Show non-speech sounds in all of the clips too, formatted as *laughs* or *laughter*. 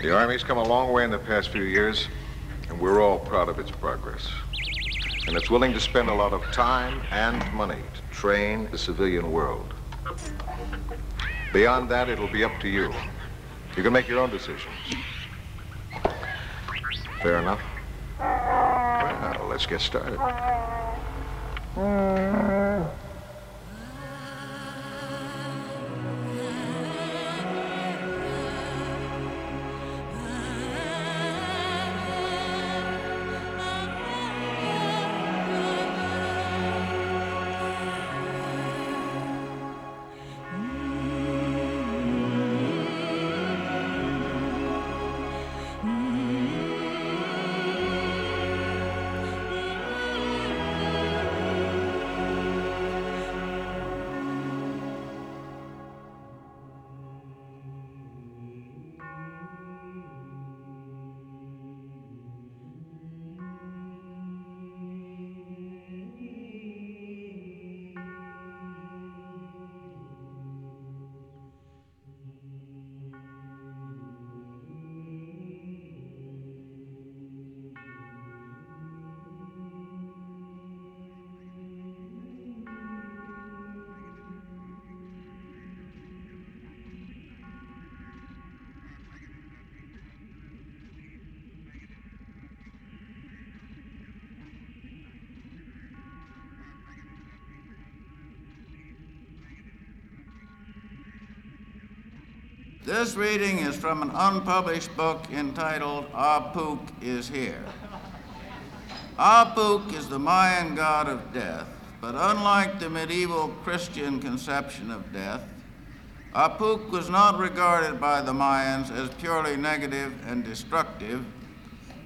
The Army's come a long way in the past few years, and we're all proud of its progress. And it's willing to spend a lot of time and money to train the civilian world. Beyond that, it'll be up to you. You can make your own decisions. Fair enough? Well, let's get started. This reading is from an unpublished book entitled Apuk is Here. Apuk is the Mayan god of death, but unlike the medieval Christian conception of death, Apuk was not regarded by the Mayans as purely negative and destructive,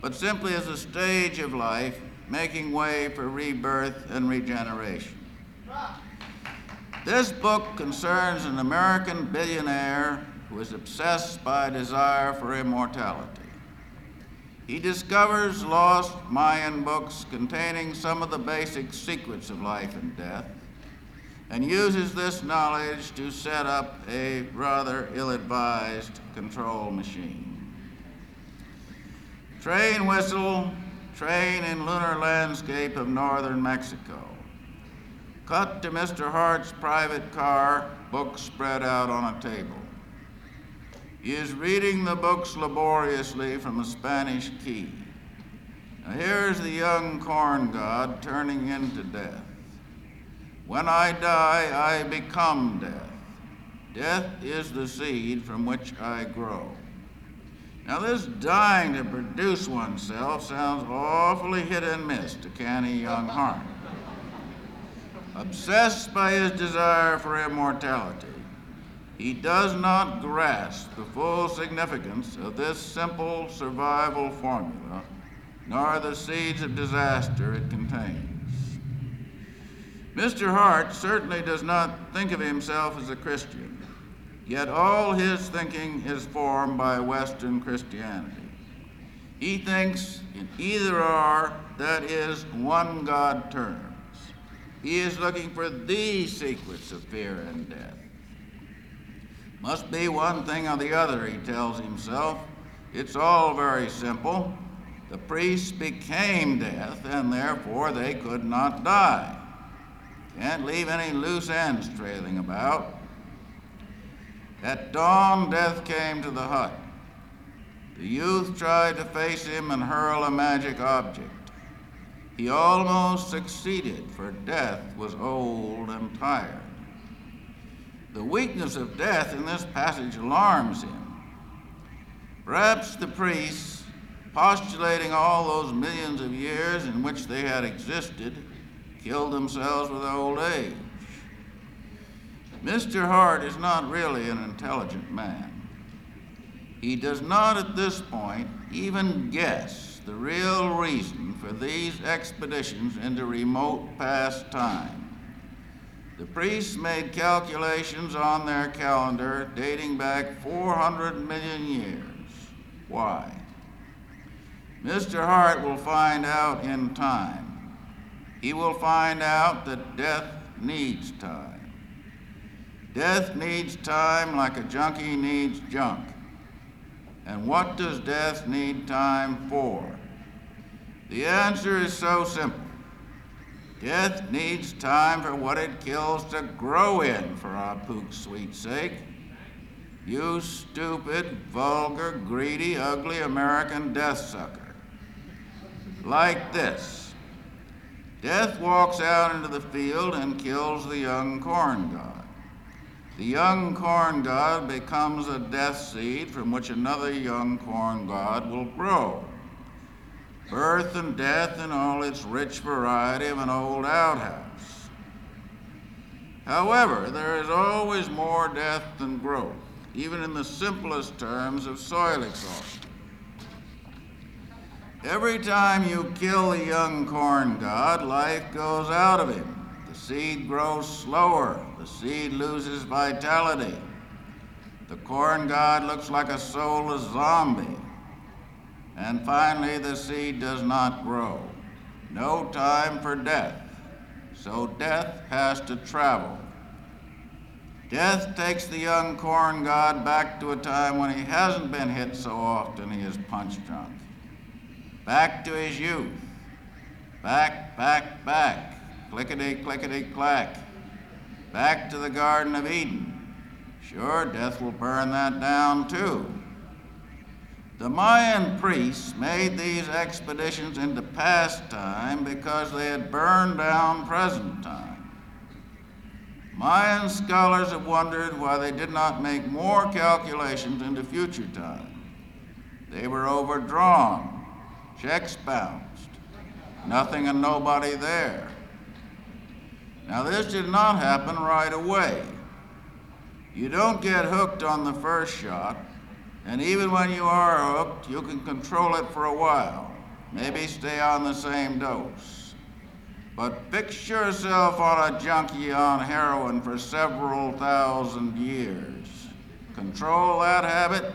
but simply as a stage of life making way for rebirth and regeneration. This book concerns an American billionaire who is obsessed by a desire for immortality. He discovers lost Mayan books containing some of the basic secrets of life and death and uses this knowledge to set up a rather ill advised control machine. Train whistle, train in lunar landscape of northern Mexico. Cut to Mr. Hart's private car, books spread out on a table. He is reading the books laboriously from a Spanish key. Now here's the young corn god turning into death. When I die, I become death. Death is the seed from which I grow. Now, this dying to produce oneself sounds awfully hit and miss to canny young Hart. Obsessed by his desire for immortality, he does not grasp the full significance of this simple survival formula, nor the seeds of disaster it contains. Mr. Hart certainly does not think of himself as a Christian, yet all his thinking is formed by Western Christianity. He thinks in either or, that is, one God terms. He is looking for the secrets of fear and death. Must be one thing or the other, he tells himself. It's all very simple. The priests became death, and therefore they could not die. Can't leave any loose ends trailing about. At dawn, death came to the hut. The youth tried to face him and hurl a magic object. He almost succeeded, for death was old and tired. The weakness of death in this passage alarms him. Perhaps the priests, postulating all those millions of years in which they had existed, killed themselves with old age. Mr. Hart is not really an intelligent man. He does not at this point even guess the real reason for these expeditions into remote past time. The priests made calculations on their calendar dating back 400 million years. Why? Mr. Hart will find out in time. He will find out that death needs time. Death needs time like a junkie needs junk. And what does death need time for? The answer is so simple. Death needs time for what it kills to grow in, for our pook's sweet sake. You stupid, vulgar, greedy, ugly American death sucker. Like this Death walks out into the field and kills the young corn god. The young corn god becomes a death seed from which another young corn god will grow birth and death in all its rich variety of an old outhouse. However, there is always more death than growth, even in the simplest terms of soil exhaustion. Every time you kill the young corn god, life goes out of him. The seed grows slower, the seed loses vitality. The corn god looks like a soulless zombie. And finally, the seed does not grow. No time for death. So death has to travel. Death takes the young corn god back to a time when he hasn't been hit so often he is punch drunk. Back to his youth. Back, back, back. Clickety, clickety, clack. Back to the Garden of Eden. Sure, death will burn that down too. The Mayan priests made these expeditions into past time because they had burned down present time. Mayan scholars have wondered why they did not make more calculations into future time. They were overdrawn, checks bounced, nothing and nobody there. Now, this did not happen right away. You don't get hooked on the first shot and even when you are hooked, you can control it for a while. Maybe stay on the same dose. But fix yourself on a junkie on heroin for several thousand years. Control that habit.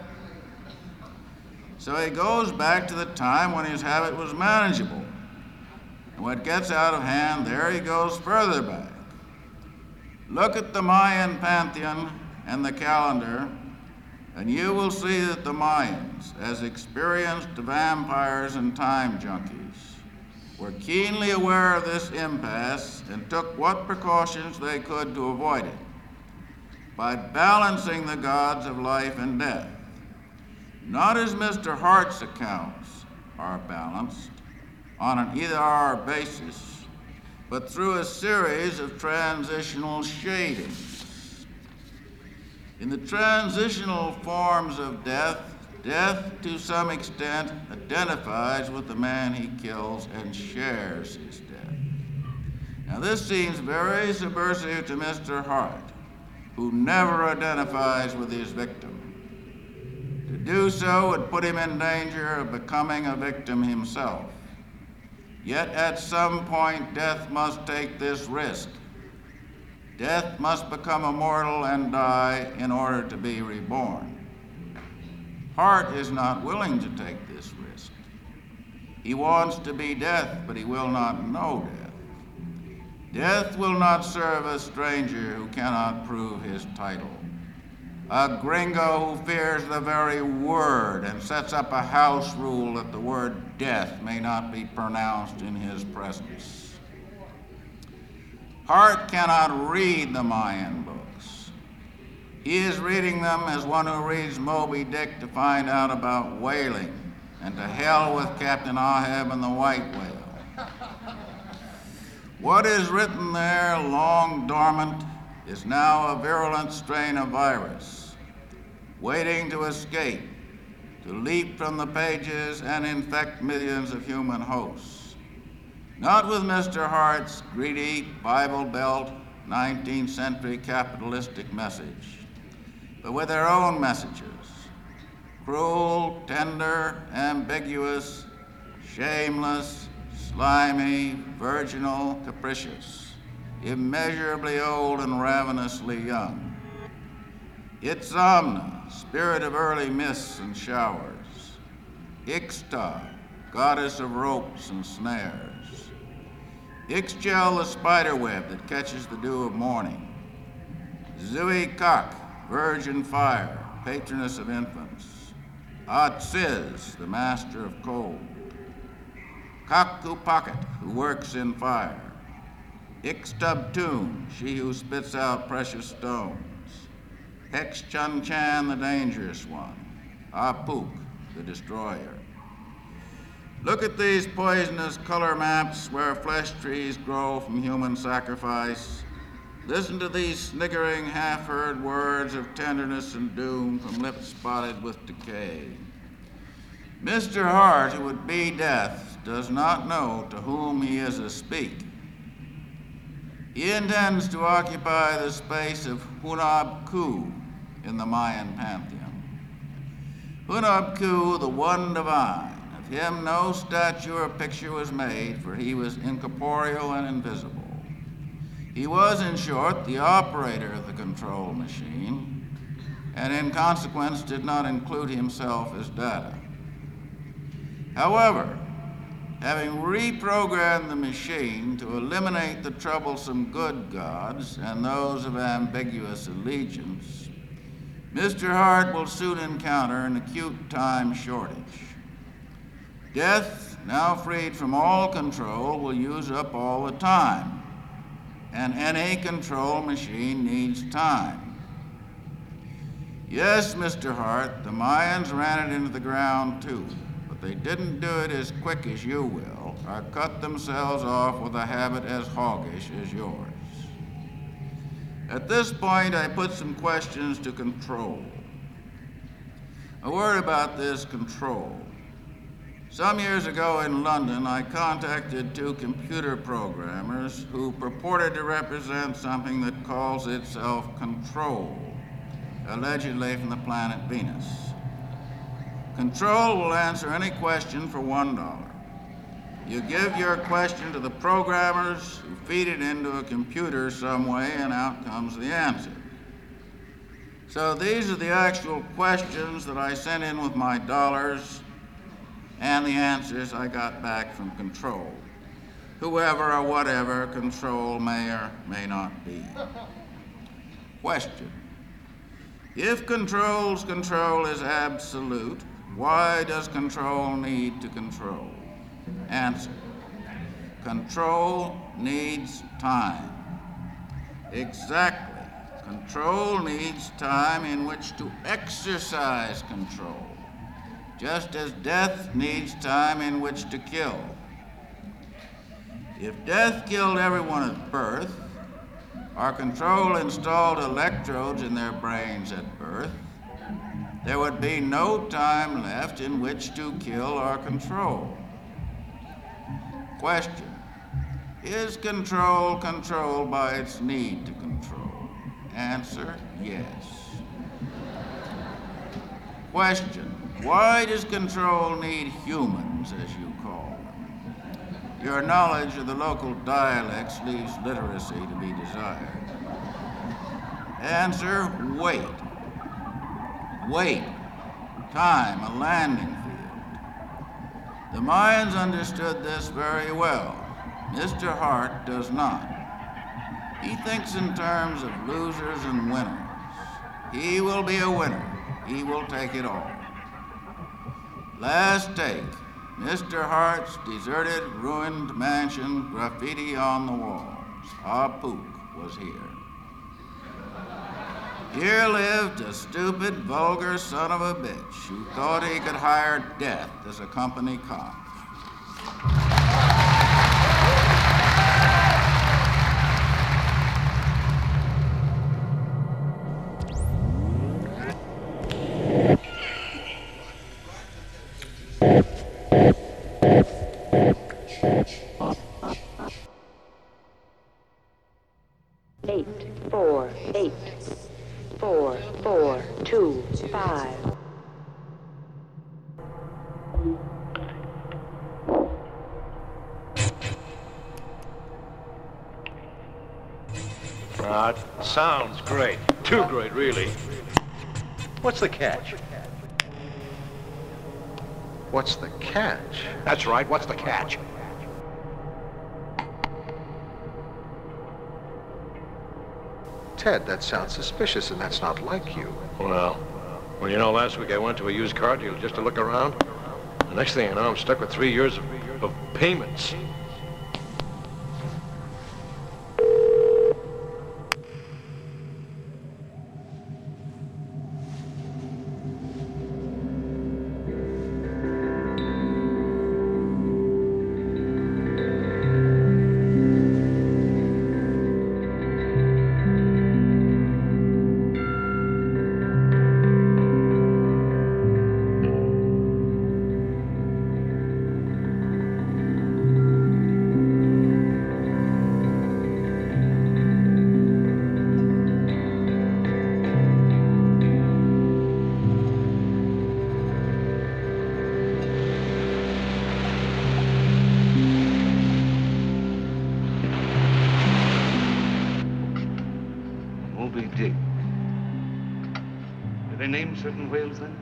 So he goes back to the time when his habit was manageable. And when it gets out of hand, there he goes further back. Look at the Mayan pantheon and the calendar and you will see that the Mayans, as experienced vampires and time junkies, were keenly aware of this impasse and took what precautions they could to avoid it by balancing the gods of life and death. Not as Mr. Hart's accounts are balanced on an either or basis, but through a series of transitional shadings. In the transitional forms of death, death to some extent identifies with the man he kills and shares his death. Now, this seems very subversive to Mr. Hart, who never identifies with his victim. To do so would put him in danger of becoming a victim himself. Yet at some point, death must take this risk Death must become immortal and die in order to be reborn. Hart is not willing to take this risk. He wants to be death, but he will not know death. Death will not serve a stranger who cannot prove his title. A gringo who fears the very word and sets up a house rule that the word death may not be pronounced in his presence. Hart cannot read the Mayan books. He is reading them as one who reads Moby Dick to find out about whaling, and to hell with Captain Ahab and the white whale. What is written there, long dormant, is now a virulent strain of virus, waiting to escape, to leap from the pages and infect millions of human hosts. Not with Mr. Hart's greedy, Bible Belt, 19th century capitalistic message, but with their own messages cruel, tender, ambiguous, shameless, slimy, virginal, capricious, immeasurably old and ravenously young. Itzamna, spirit of early mists and showers. Ixtab, goddess of ropes and snares. Ixchel, the spider web that catches the dew of morning. Zuhuy Kak, virgin fire, patroness of infants. Atsiz, the master of cold. Kak U Pacat, who works in fire. Ixtubtun, she who spits out precious stones. Hex Chun Chan, the dangerous one. Ah Apuk, the destroyer. Look at these poisonous color maps where flesh trees grow from human sacrifice. Listen to these sniggering, half heard words of tenderness and doom from lips spotted with decay. Mr. Hart, who would be death, does not know to whom he is a speak. He intends to occupy the space of Hunab Ku in the Mayan pantheon. Hunab Ku, the one divine, of him no statue or picture was made, for he was incorporeal and invisible. He was, in short, the operator of the control machine, and in consequence did not include himself as data. However, having reprogrammed the machine to eliminate the troublesome good gods and those of ambiguous allegiance, Mr. Hart will soon encounter an acute time shortage. Death, now freed from all control, will use up all the time and any control machine needs time. Yes, Mr. Hart, the Mayans ran it into the ground too, but they didn't do it as quick as you will, or cut themselves off with a habit as hoggish as yours. At this point, I put some questions to control. A word about this control. Some years ago in London, I contacted two computer programmers who purported to represent something that calls itself Control, allegedly from the planet Venus. Control will answer any question for one dollar. You give your question to the programmers who feed it into a computer some way, and out comes the answer. So these are the actual questions that I sent in with my dollars and the answers I got back from control. Whoever or whatever control may or may not be. Question If control's control is absolute, why does control need to control? Answer Control needs time. Exactly. Control needs time in which to exercise control just as death needs time in which to kill. If death killed everyone at birth, or control installed electrodes in their brains at birth, there would be no time left in which to kill or control. Question Is control controlled by its need to control? Answer yes. Question why does control need humans, as you call them? Your knowledge of the local dialects leaves literacy to be desired. Answer wait. Wait. Time, a landing field. The Mayans understood this very well. Mr. Hart does not. He thinks in terms of losers and winners. He will be a winner. He will take it all. Last take. Mr. Hart's deserted, ruined mansion, graffiti on the walls. Apuk was here. Here lived a stupid, vulgar son of a bitch who thought he could hire death as a company cop. Sounds great. Too great, really. What's the catch? What's the catch? That's right, what's the catch? Ted, that sounds suspicious, and that's not like you. Well, Well, you know, last week I went to a used car dealer just to look around. The next thing I know, I'm stuck with three years of, of payments. Certain whales then?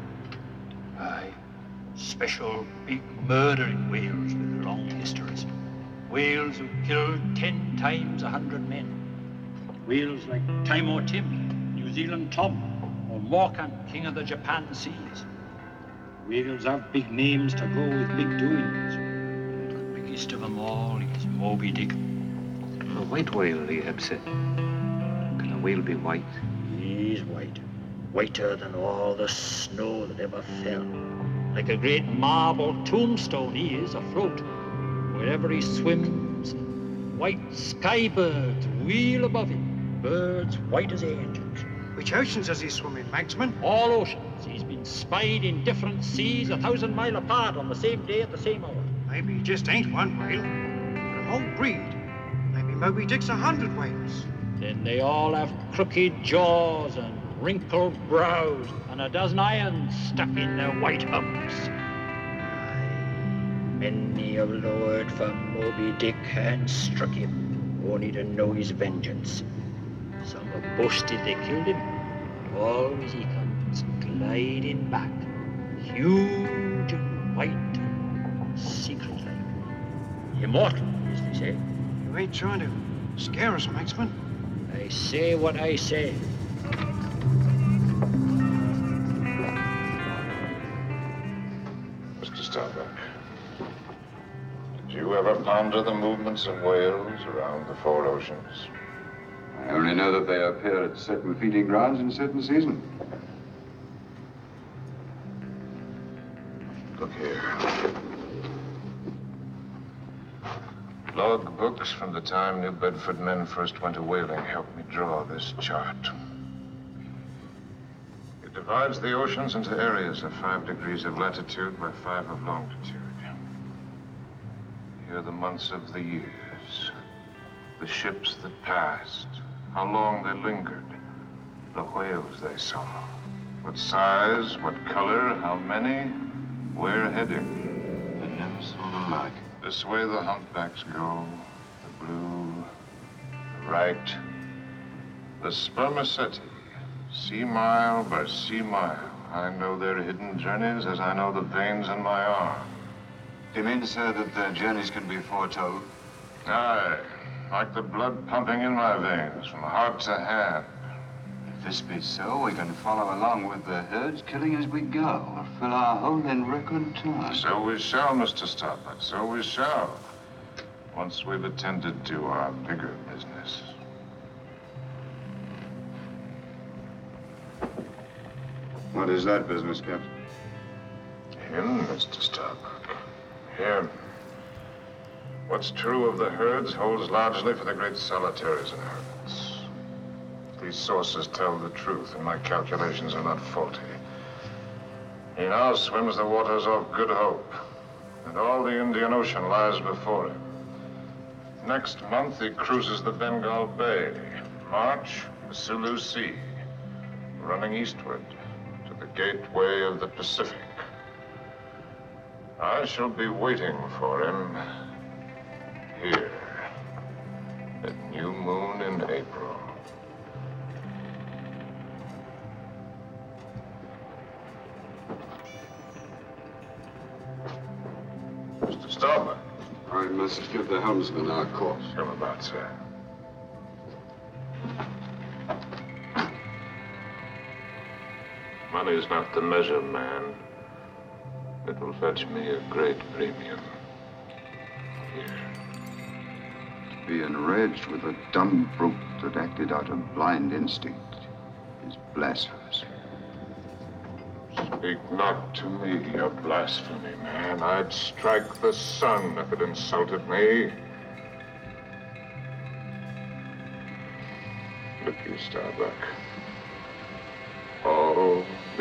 Aye. Special big murdering whales with long histories. Whales who killed ten times a hundred men. Whales like Timor Tim, New Zealand Tom, or Morquan, king of the Japan seas. Whales have big names to go with big doings. The biggest of them all is Moby Dick. A white whale, Ahab said. Can a whale be white? He's white. Whiter than all the snow that ever fell. Like a great marble tombstone he is afloat. Wherever he swims, white sky birds wheel above him. Birds white as angels. Which oceans does he swim in, Manxman? All oceans. He's been spied in different seas a thousand mile apart on the same day at the same hour. Maybe he just ain't one whale, but a whole breed. Maybe Moby Dick's a hundred whales. Then they all have crooked jaws and wrinkled brows and a dozen irons stuck in their white humps. Many a lord for Moby Dick and struck him, only to know his vengeance. Some have boasted they killed him, and always he comes gliding back, huge and white and secret like. Immortal, as they say. You ain't trying to scare us, Manxman. I say what I say. You ever ponder the movements of whales around the four oceans? I only know that they appear at certain feeding grounds in certain seasons. Look here. Log books from the time New Bedford men first went a whaling helped me draw this chart. It divides the oceans into areas of five degrees of latitude by five of longitude. Here are the months of the years, the ships that passed, how long they lingered, the whales they saw, what size, what color, how many, where heading. I never saw the like. This way the humpbacks go, the blue, the right, the spermaceti, sea mile by sea mile. I know their hidden journeys as I know the veins in my arm. Do you mean, sir, that their journeys can be foretold? Aye, like the blood pumping in my veins from heart to hand. If this be so, we can follow along with the herds, killing as we go, or fill our hole in record time. So we shall, Mr. Starbuck, so we shall. Once we've attended to our bigger business. What is that business, Captain? Him, Mr. Starbuck. Him. What's true of the herds holds largely for the great solitaries and hermits. These sources tell the truth, and my calculations are not faulty. He now swims the waters off Good Hope, and all the Indian Ocean lies before him. Next month, he cruises the Bengal Bay. March, the Sulu Sea, running eastward to the gateway of the Pacific. I shall be waiting for him here at New Moon in April. Mr. Starbuck, I must give the helmsman our course. come about, sir. Money's not the measure, man. It will fetch me a great premium. Here. To be enraged with a dumb brute that acted out of blind instinct is blasphemous. Speak not to me of blasphemy, man. I'd strike the sun if it insulted me. Look you, Starbuck.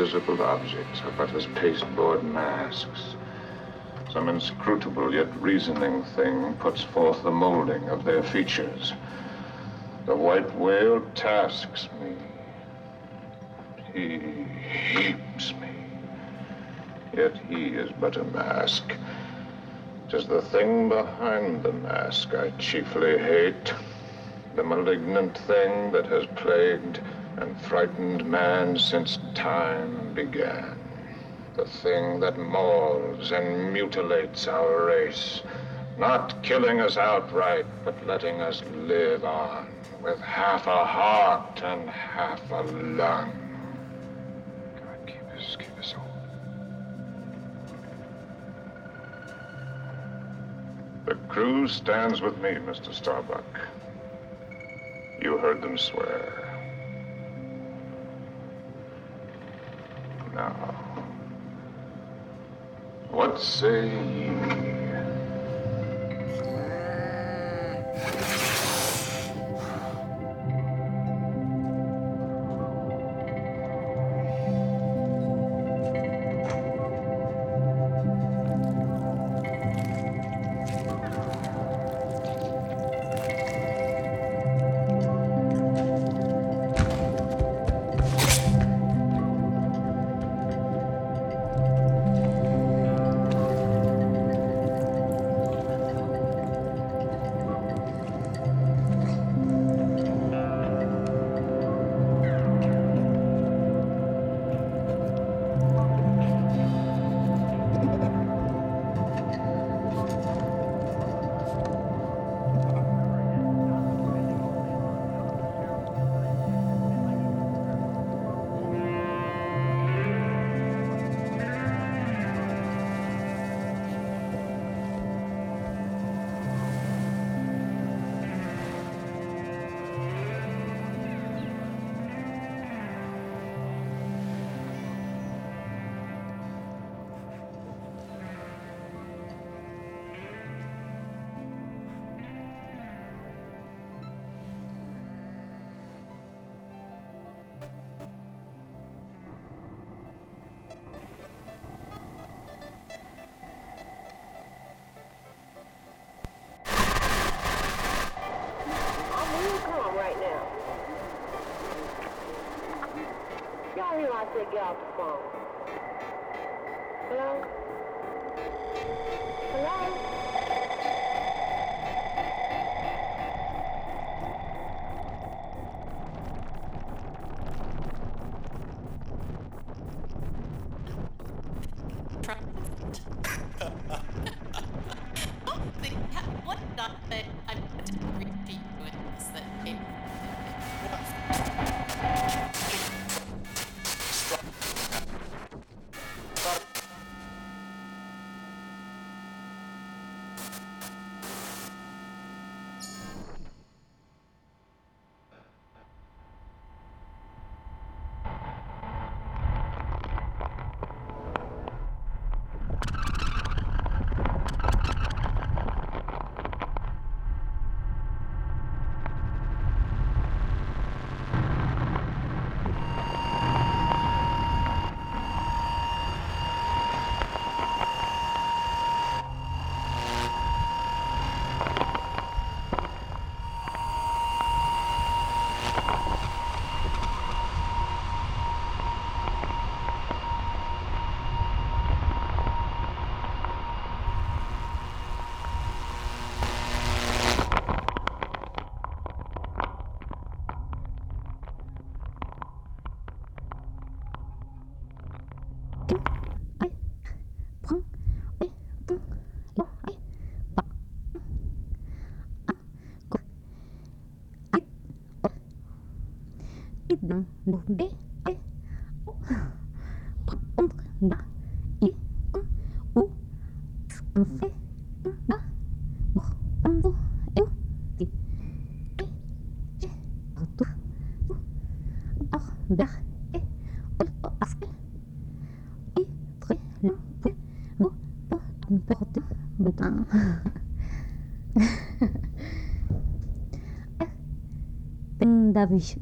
All visible objects are but as pasteboard masks. Some inscrutable yet reasoning thing puts forth the molding of their features. The white whale tasks me. He heaps me. Yet he is but a mask. Tis the thing behind the mask I chiefly hate. The malignant thing that has plagued and frightened man since time began. The thing that mauls and mutilates our race. Not killing us outright, but letting us live on with half a heart and half a lung. God, keep us, keep us. The crew stands with me, Mr. Starbuck. You heard them swear. Now, what say ye? Y'all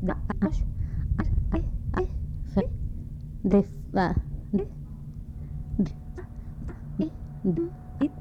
da i, du, it,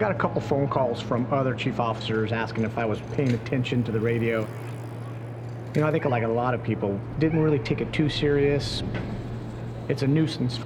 got a couple phone calls from other chief officers asking if I was paying attention to the radio. You know, I think like a lot of people didn't really take it too serious. It's a nuisance.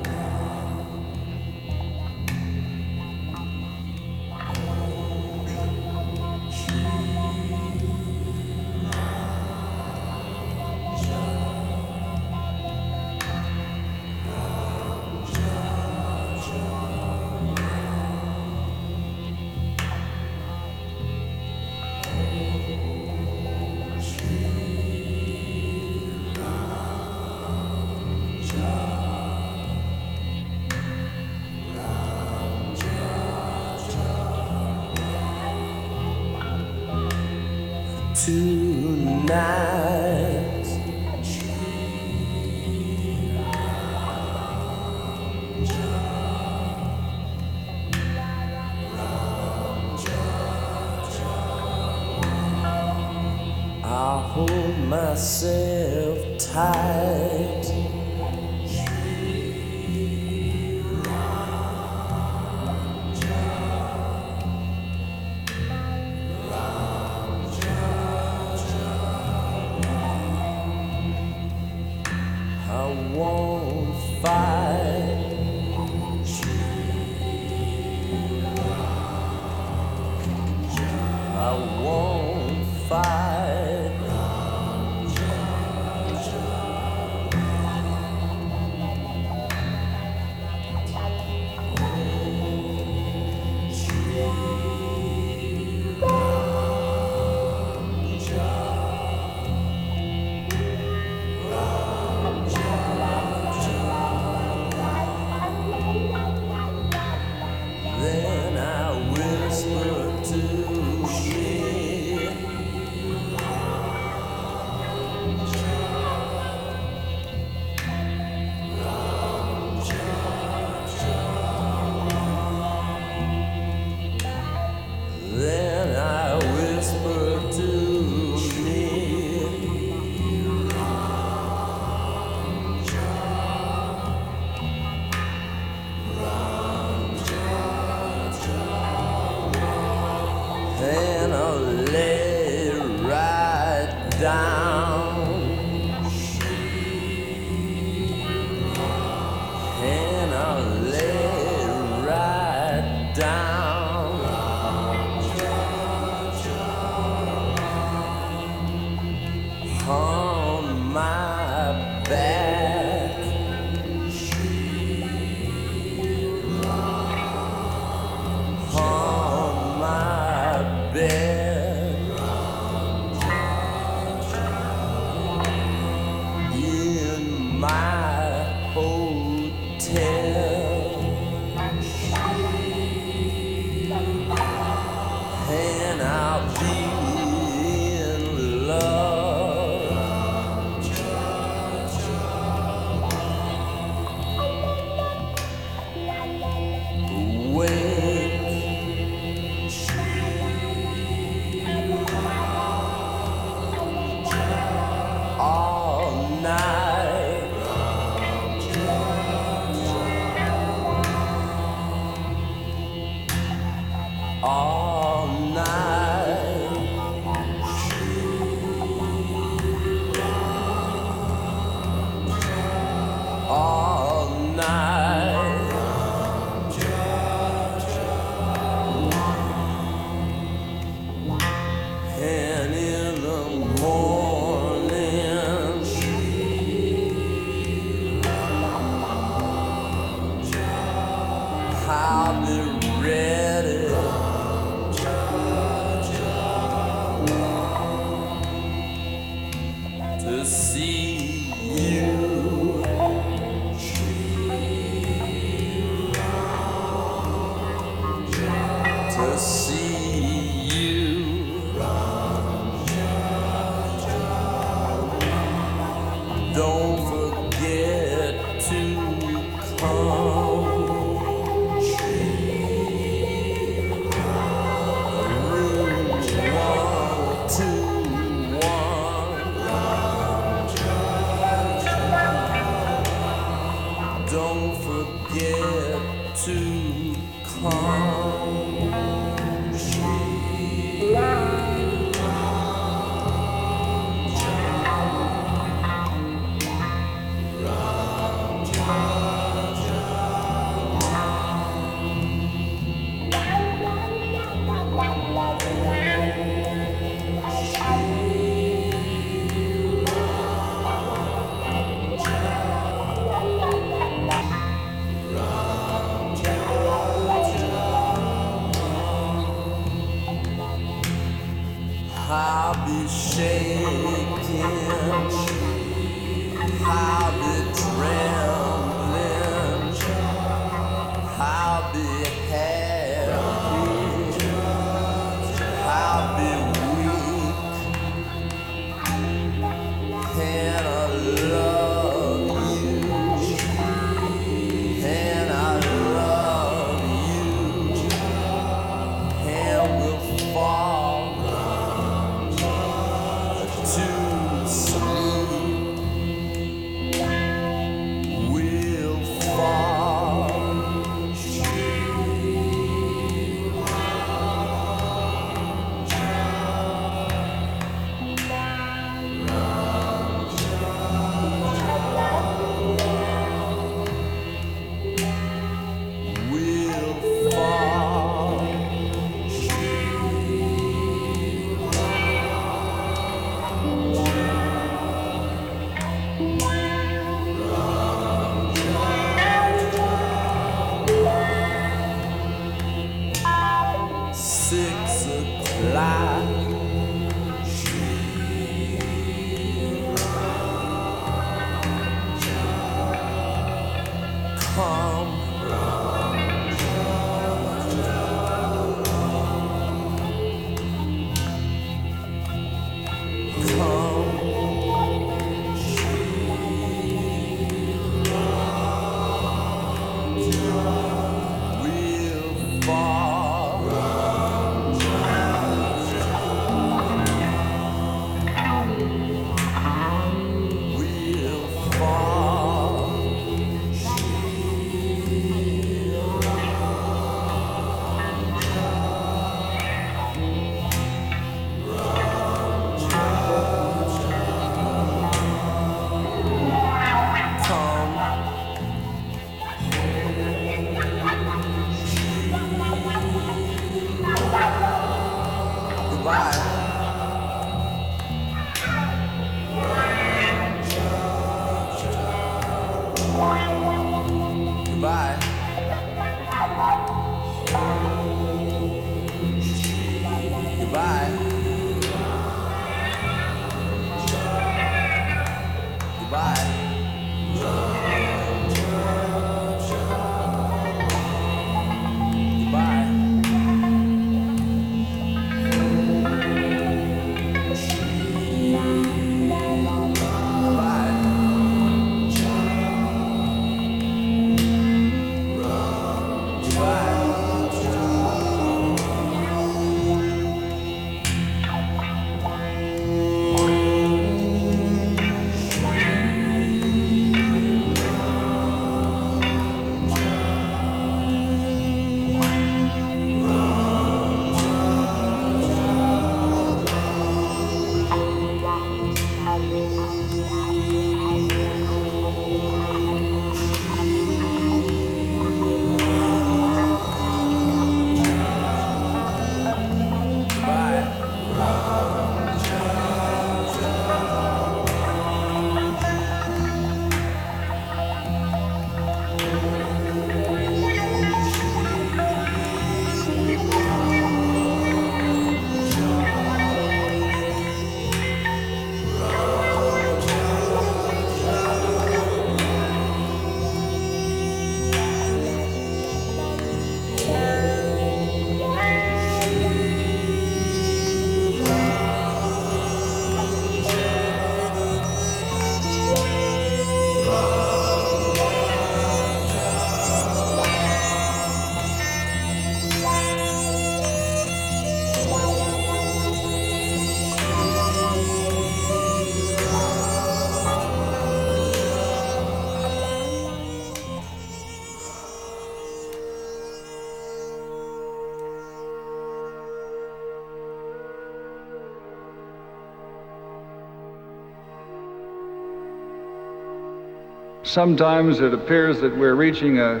Sometimes it appears that we're reaching a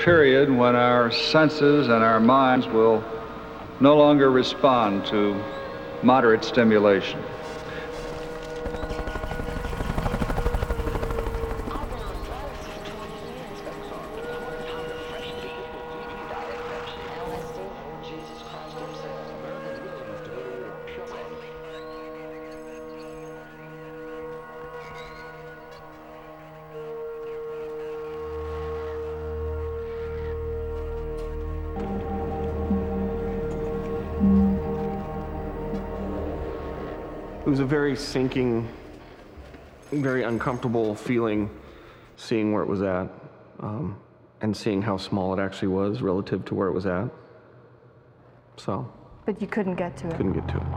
period when our senses and our minds will no longer respond to moderate stimulation. A very sinking, very uncomfortable feeling seeing where it was at um, and seeing how small it actually was relative to where it was at. So, But you couldn't get to it. couldn't get to it.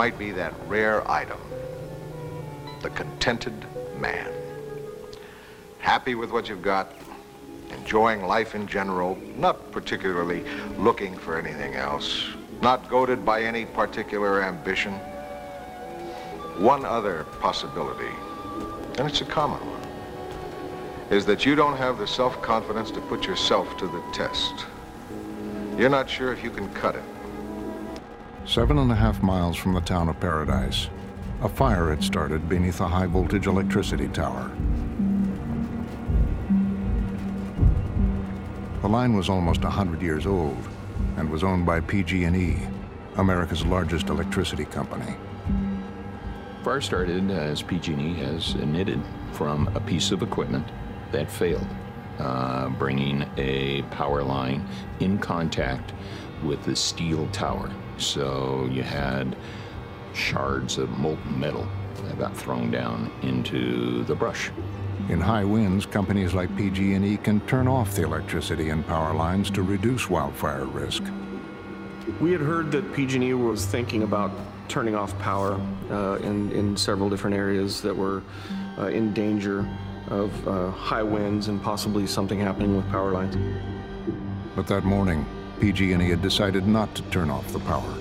Might be that rare item, the contented man. Happy with what you've got, enjoying life in general, not particularly looking for anything else, not goaded by any particular ambition. One other possibility, and it's a common one, is that you don't have the self-confidence to put yourself to the test. You're not sure if you can cut it. Seven and a half miles from the town of Paradise, a fire had started beneath a high voltage electricity tower. The line was almost 100 years old and was owned by PG&E, America's largest electricity company. Fire started as PG&E has admitted from a piece of equipment that failed, uh, bringing a power line in contact with the steel tower. So you had shards of molten metal that got thrown down into the brush. In high winds, companies like PG&E can turn off the electricity and power lines to reduce wildfire risk. We had heard that PG&E was thinking about turning off power uh, in, in several different areas that were uh, in danger of uh, high winds and possibly something happening with power lines. But that morning, PG&E had decided not to turn off the power.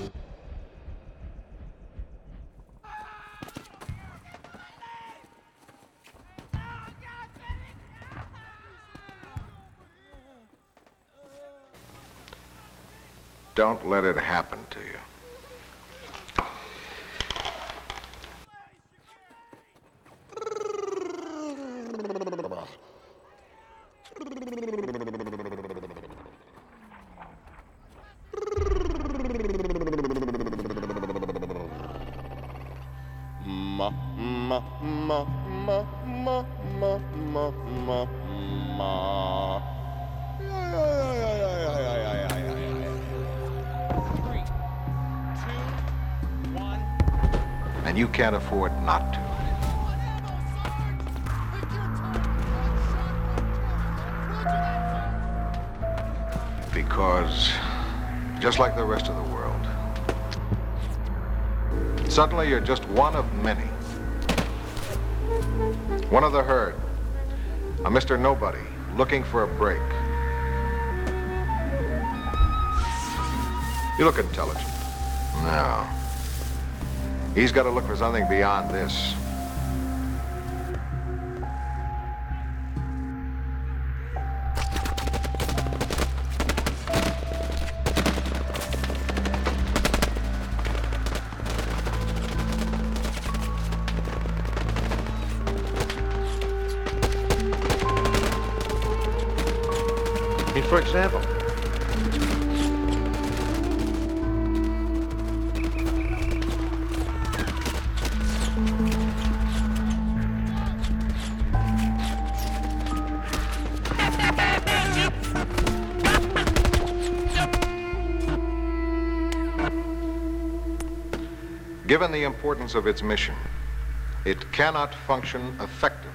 Don't let it happen to you. Can't afford not to. Because, just like the rest of the world, suddenly you're just one of many. One of the herd. A Mr. Nobody looking for a break. You look intelligent. No. He's got to look for something beyond this. Given the importance of its mission, it cannot function effectively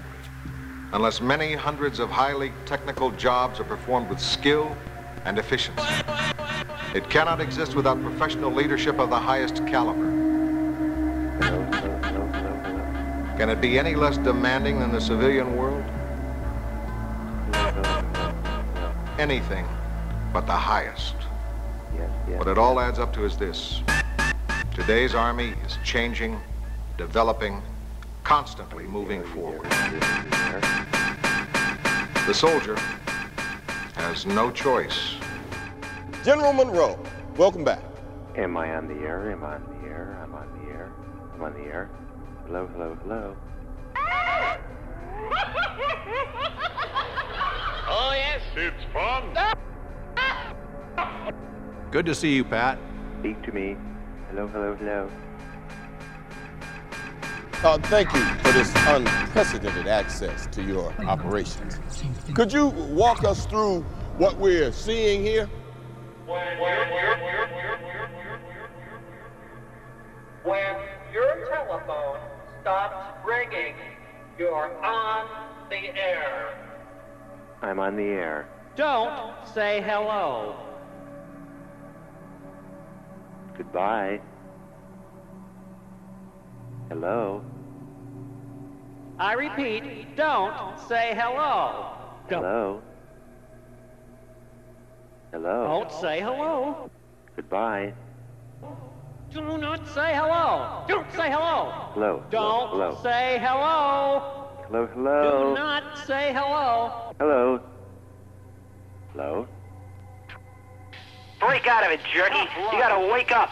unless many hundreds of highly technical jobs are performed with skill and efficiency. It cannot exist without professional leadership of the highest caliber. Can it be any less demanding than the civilian world? Anything but the highest. What it all adds up to is this. Today's Army changing, developing, constantly moving forward. The soldier has no choice. General Monroe, welcome back. Am I on the air? Am I on the air? I'm on the air. I'm on the air. Hello, hello, hello. *laughs* Oh, yes. It's fun. *laughs* Good to see you, Pat. Speak to me. Hello, hello, hello. Uh, thank you for this unprecedented access to your operations. Could you walk us through what we're seeing here? When your telephone stops ringing, you're on the air. I'm on the air. Don't say hello. Goodbye. Hello. I repeat, don't say hello. Don't. Hello. Hello. Don't say hello. Goodbye. Do not say hello. Don't say hello. Hello. Don't Hello. say hello. Hello. Hello. Do not say hello. Hello. Hello. Break out of it, jerky. You gotta wake up.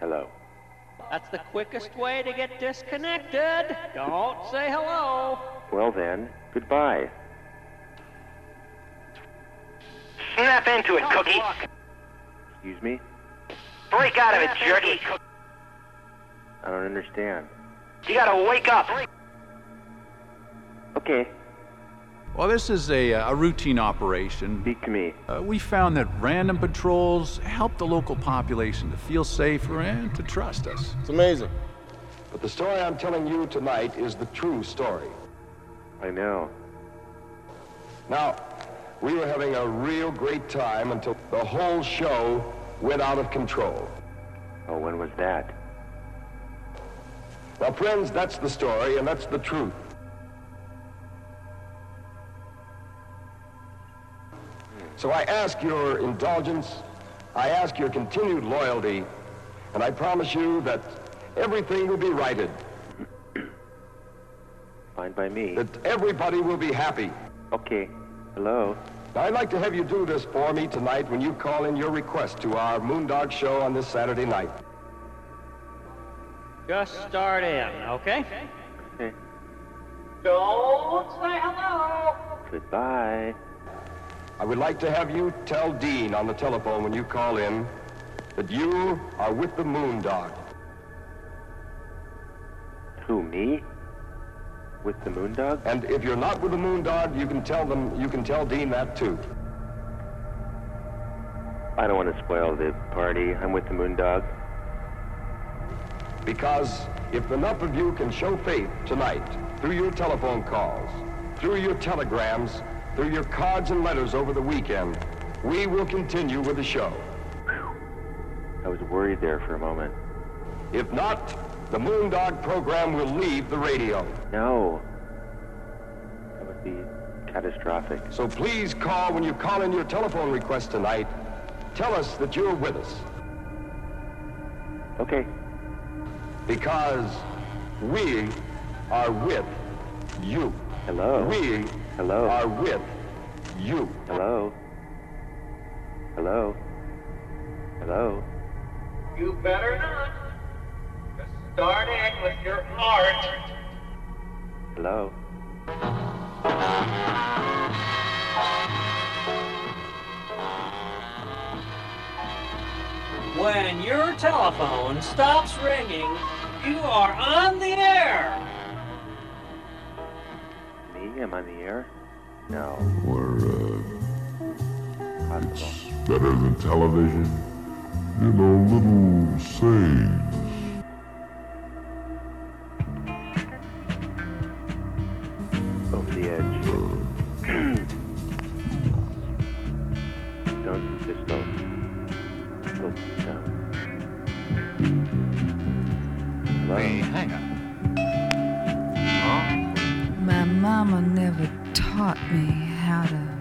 Hello. That's the quickest way to get disconnected. Don't say hello. Well then, goodbye. Snap into it, Cookie. Excuse me? Break out of it, jerky. I don't understand. You gotta wake up. Okay. Well, this is a, uh, a routine operation. Speak to me. Uh, we found that random patrols help the local population to feel safer and to trust us. It's amazing. But the story I'm telling you tonight is the true story. I know. Now, we were having a real great time until the whole show went out of control. Oh, when was that? Well, friends, that's the story, and that's the truth. So I ask your indulgence, I ask your continued loyalty, and I promise you that everything will be righted. *clears throat* Fine by me. That everybody will be happy. Okay. Hello. Now, I'd like to have you do this for me tonight when you call in your request to our Moondog show on this Saturday night. Just start in, okay? Okay. Don't say hello. Goodbye. I would like to have you tell Dean on the telephone when you call in that you are with the Moondog. Who, me? With the Moondog? And if you're not with the Moondog, you can tell them, you can tell Dean that too. I don't want to spoil the party. I'm with the Moondog. Because if enough of you can show faith tonight through your telephone calls, through your telegrams, through your cards and letters over the weekend. We will continue with the show. I was worried there for a moment. If not, the Moondog program will leave the radio. No. That would be catastrophic. So please call when you call in your telephone request tonight. Tell us that you're with us. Okay. Because we are with you. Hello. We Hello. Are with you. Hello. Hello. Hello. You better not. You're with your heart. Hello. When your telephone stops ringing, you are on the air him on the air? No. Or, uh, Possible. better than television? You know, little sayings. Over the edge. Uh. *clears throat* don't, just don't. Go down. Hey, hang on. Mama never taught me how to.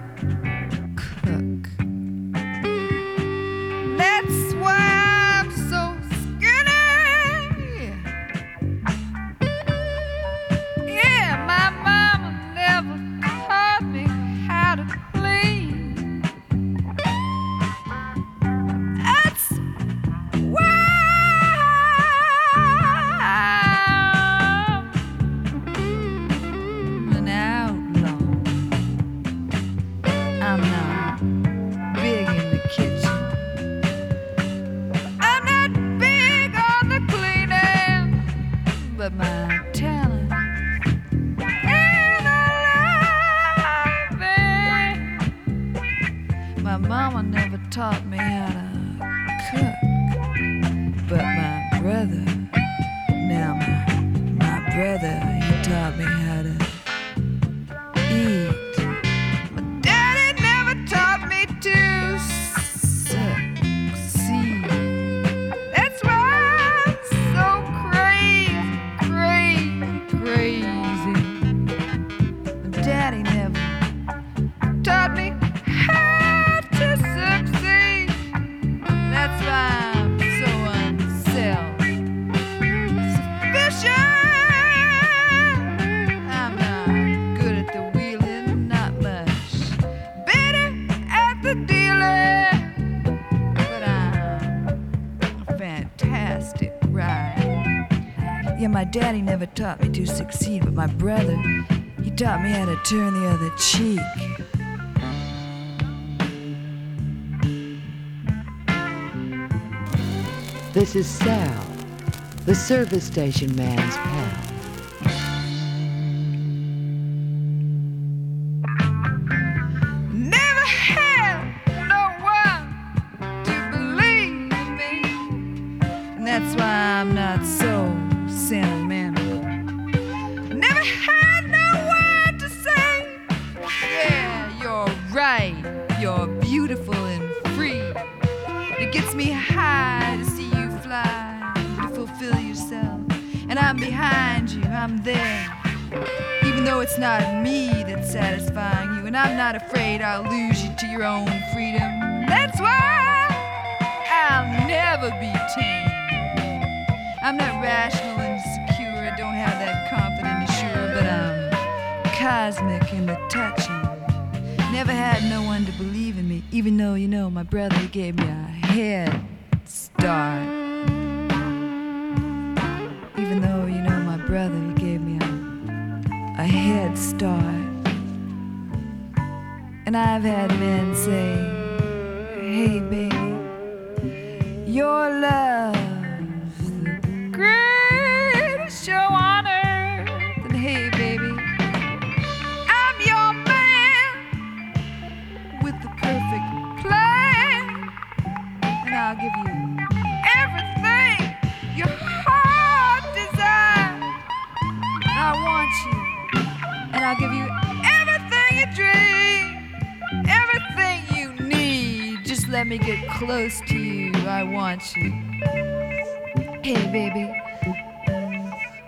daddy never taught me to succeed, but my brother, he taught me how to turn the other cheek. This is Sal, the service station man's pal.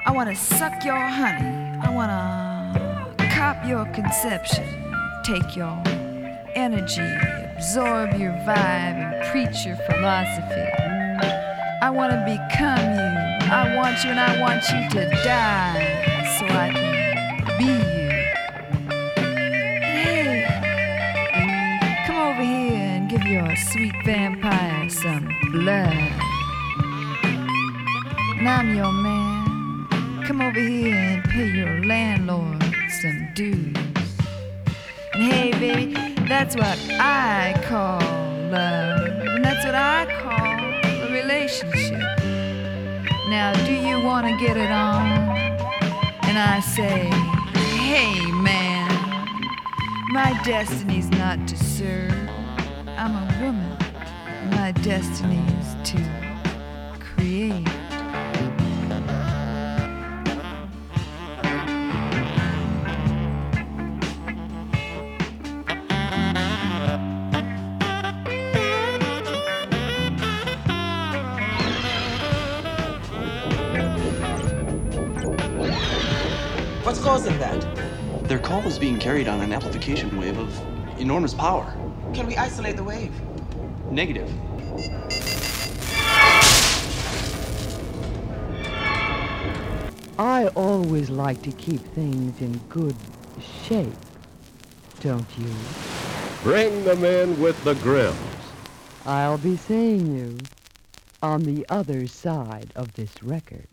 I wanna suck your honey. I wanna cop your conception, take your energy, absorb your vibe, and preach your philosophy. I wanna become you. I want you and I want you to die so I can be you. Hey, come over here and give your sweet vampire some blood. And I'm your man. Come over here and pay your landlord some dues. And hey, baby, that's what I call love. And that's what I call a relationship. Now, do you want to get it on? And I say, hey, man, my destiny's not to serve. I'm a woman. My destiny is to What's causing that? Their call is being carried on an amplification wave of enormous power. Can we isolate the wave? Negative. I always like to keep things in good shape, don't you? Bring the men with the grills. I'll be seeing you on the other side of this record.